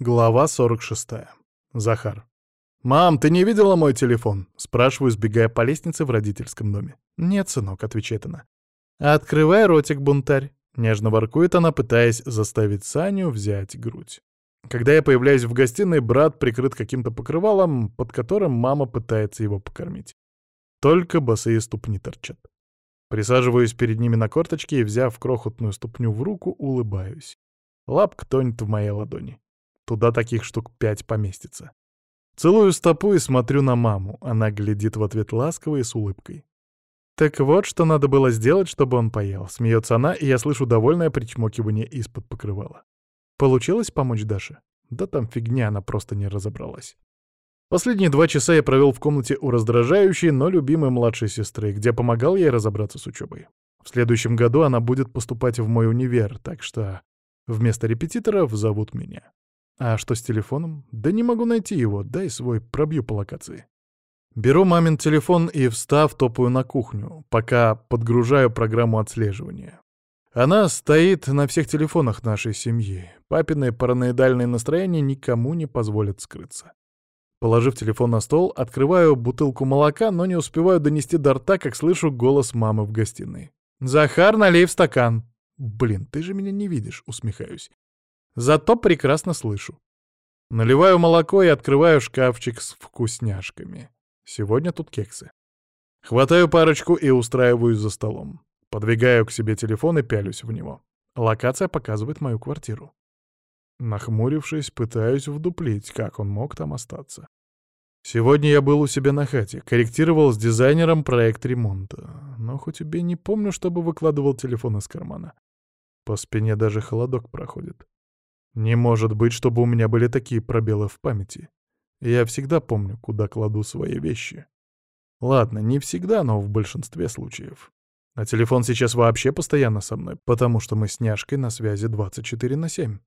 Глава 46. Захар. «Мам, ты не видела мой телефон?» — спрашиваю, сбегая по лестнице в родительском доме. «Нет, сынок», — отвечает она. «Открывай ротик, бунтарь». Нежно воркует она, пытаясь заставить Саню взять грудь. Когда я появляюсь в гостиной, брат прикрыт каким-то покрывалом, под которым мама пытается его покормить. Только босые ступни торчат. Присаживаюсь перед ними на корточки и, взяв крохотную ступню в руку, улыбаюсь. Лапка тонет в моей ладони. Туда таких штук пять поместится. Целую стопу и смотрю на маму. Она глядит в ответ ласково и с улыбкой. «Так вот, что надо было сделать, чтобы он поел». Смеется она, и я слышу довольное причмокивание из-под покрывала. «Получилось помочь Даше?» Да там фигня, она просто не разобралась. Последние два часа я провел в комнате у раздражающей, но любимой младшей сестры, где помогал ей разобраться с учебой. В следующем году она будет поступать в мой универ, так что вместо репетиторов зовут меня. А что с телефоном? Да не могу найти его, дай свой, пробью по локации. Беру мамин телефон и, встав, топаю на кухню, пока подгружаю программу отслеживания. Она стоит на всех телефонах нашей семьи. Папины параноидальные настроения никому не позволят скрыться. Положив телефон на стол, открываю бутылку молока, но не успеваю донести до рта, как слышу голос мамы в гостиной. «Захар, налей в стакан!» «Блин, ты же меня не видишь», — усмехаюсь. Зато прекрасно слышу. Наливаю молоко и открываю шкафчик с вкусняшками. Сегодня тут кексы. Хватаю парочку и устраиваюсь за столом. Подвигаю к себе телефон и пялюсь в него. Локация показывает мою квартиру. Нахмурившись, пытаюсь вдуплить, как он мог там остаться. Сегодня я был у себя на хате, корректировал с дизайнером проект ремонта. Но хоть убей, не помню, чтобы выкладывал телефон из кармана. По спине даже холодок проходит. Не может быть, чтобы у меня были такие пробелы в памяти. Я всегда помню, куда кладу свои вещи. Ладно, не всегда, но в большинстве случаев. А телефон сейчас вообще постоянно со мной, потому что мы с няшкой на связи 24 на 7.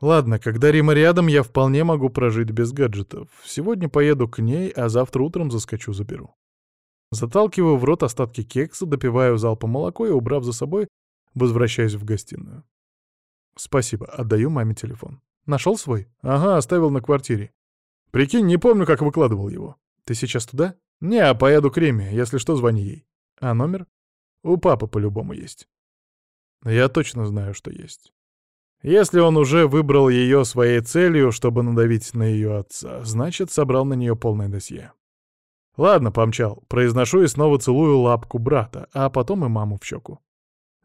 Ладно, когда Рима рядом, я вполне могу прожить без гаджетов. Сегодня поеду к ней, а завтра утром заскочу заберу. Заталкиваю в рот остатки кекса, допиваю залпом молоко и, убрав за собой, возвращаюсь в гостиную. «Спасибо, отдаю маме телефон». «Нашел свой?» «Ага, оставил на квартире». «Прикинь, не помню, как выкладывал его». «Ты сейчас туда?» «Не, а поеду к Реме, если что, звони ей». «А номер?» «У папы по-любому есть». «Я точно знаю, что есть». Если он уже выбрал ее своей целью, чтобы надавить на ее отца, значит, собрал на нее полное досье. Ладно, помчал. Произношу и снова целую лапку брата, а потом и маму в щеку.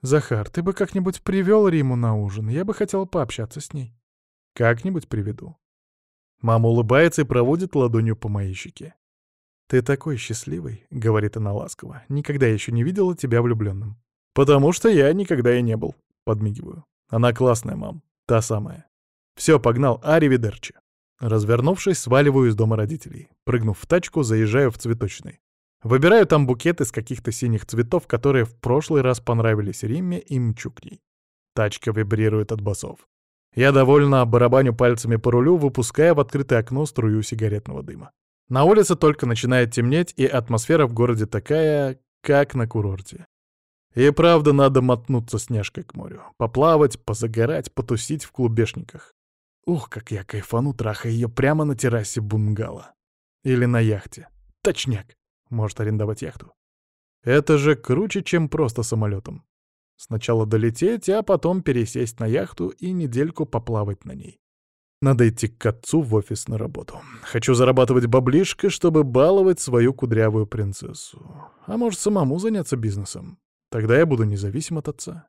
«Захар, ты бы как-нибудь привел Риму на ужин, я бы хотел пообщаться с ней». «Как-нибудь приведу». Мама улыбается и проводит ладонью по моей щеке. «Ты такой счастливый», — говорит она ласково. «Никогда еще не видела тебя влюбленным». «Потому что я никогда и не был», — подмигиваю. «Она классная, мам. Та самая». «Все, погнал, аривидерчи». Развернувшись, сваливаю из дома родителей. Прыгнув в тачку, заезжаю в цветочный. Выбираю там букет из каких-то синих цветов, которые в прошлый раз понравились Римме и мчу к ней. Тачка вибрирует от басов. Я довольно барабаню пальцами по рулю, выпуская в открытое окно струю сигаретного дыма. На улице только начинает темнеть, и атмосфера в городе такая, как на курорте. И правда надо мотнуться снежкой к морю. Поплавать, позагорать, потусить в клубешниках. Ух, как я кайфану, трахая ее прямо на террасе бунгало. Или на яхте. Точняк может арендовать яхту. Это же круче, чем просто самолетом. Сначала долететь, а потом пересесть на яхту и недельку поплавать на ней. Надо идти к отцу в офис на работу. Хочу зарабатывать баблишко, чтобы баловать свою кудрявую принцессу. А может, самому заняться бизнесом. Тогда я буду независим от отца.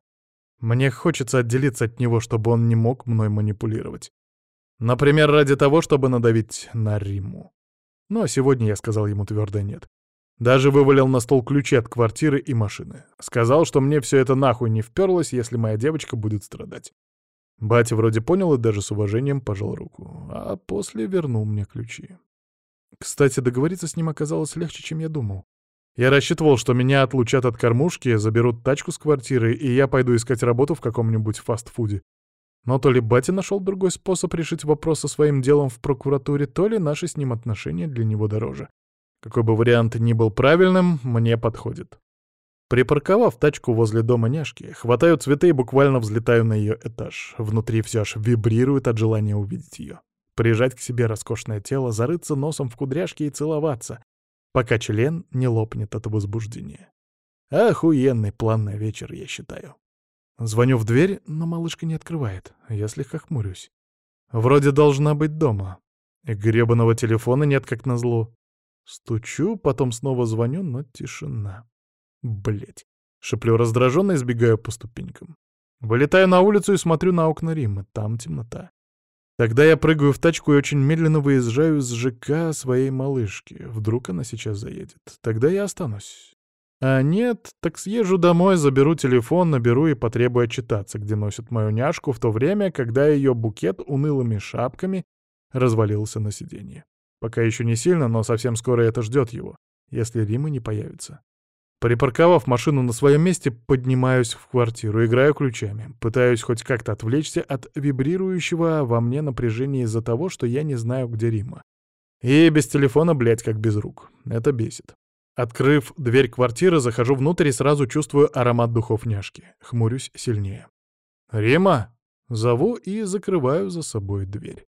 Мне хочется отделиться от него, чтобы он не мог мной манипулировать. Например, ради того, чтобы надавить на Риму. Но сегодня я сказал ему твердо «нет». Даже вывалил на стол ключи от квартиры и машины. Сказал, что мне все это нахуй не вперлось, если моя девочка будет страдать. Батя вроде понял и даже с уважением пожал руку, а после вернул мне ключи. Кстати, договориться с ним оказалось легче, чем я думал. Я рассчитывал, что меня отлучат от кормушки, заберут тачку с квартиры, и я пойду искать работу в каком-нибудь фастфуде. Но то ли батя нашел другой способ решить вопрос со своим делом в прокуратуре, то ли наши с ним отношения для него дороже. Какой бы вариант ни был правильным, мне подходит. Припарковав тачку возле дома няшки, хватаю цветы и буквально взлетаю на ее этаж. Внутри все аж вибрирует от желания увидеть ее. Прижать к себе роскошное тело, зарыться носом в кудряшки и целоваться, пока член не лопнет от возбуждения. Охуенный план на вечер, я считаю. Звоню в дверь, но малышка не открывает. Я слегка хмурюсь. Вроде должна быть дома. Гребаного телефона нет, как назло. Стучу, потом снова звоню, но тишина. Блять. Шеплю раздраженно и сбегаю по ступенькам. Вылетаю на улицу и смотрю на окна Римы. Там темнота. Тогда я прыгаю в тачку и очень медленно выезжаю из ЖК своей малышки. Вдруг она сейчас заедет. Тогда я останусь. А нет, так съезжу домой, заберу телефон, наберу и потребую отчитаться, где носят мою няшку в то время, когда ее букет унылыми шапками развалился на сиденье. Пока еще не сильно, но совсем скоро это ждет его, если Рима не появится. Припарковав машину на своем месте, поднимаюсь в квартиру, играю ключами, пытаюсь хоть как-то отвлечься от вибрирующего во мне напряжения из-за того, что я не знаю, где Рима. И без телефона, блядь, как без рук. Это бесит. Открыв дверь квартиры, захожу внутрь и сразу чувствую аромат духов няшки. Хмурюсь сильнее. «Рима!» Зову и закрываю за собой дверь.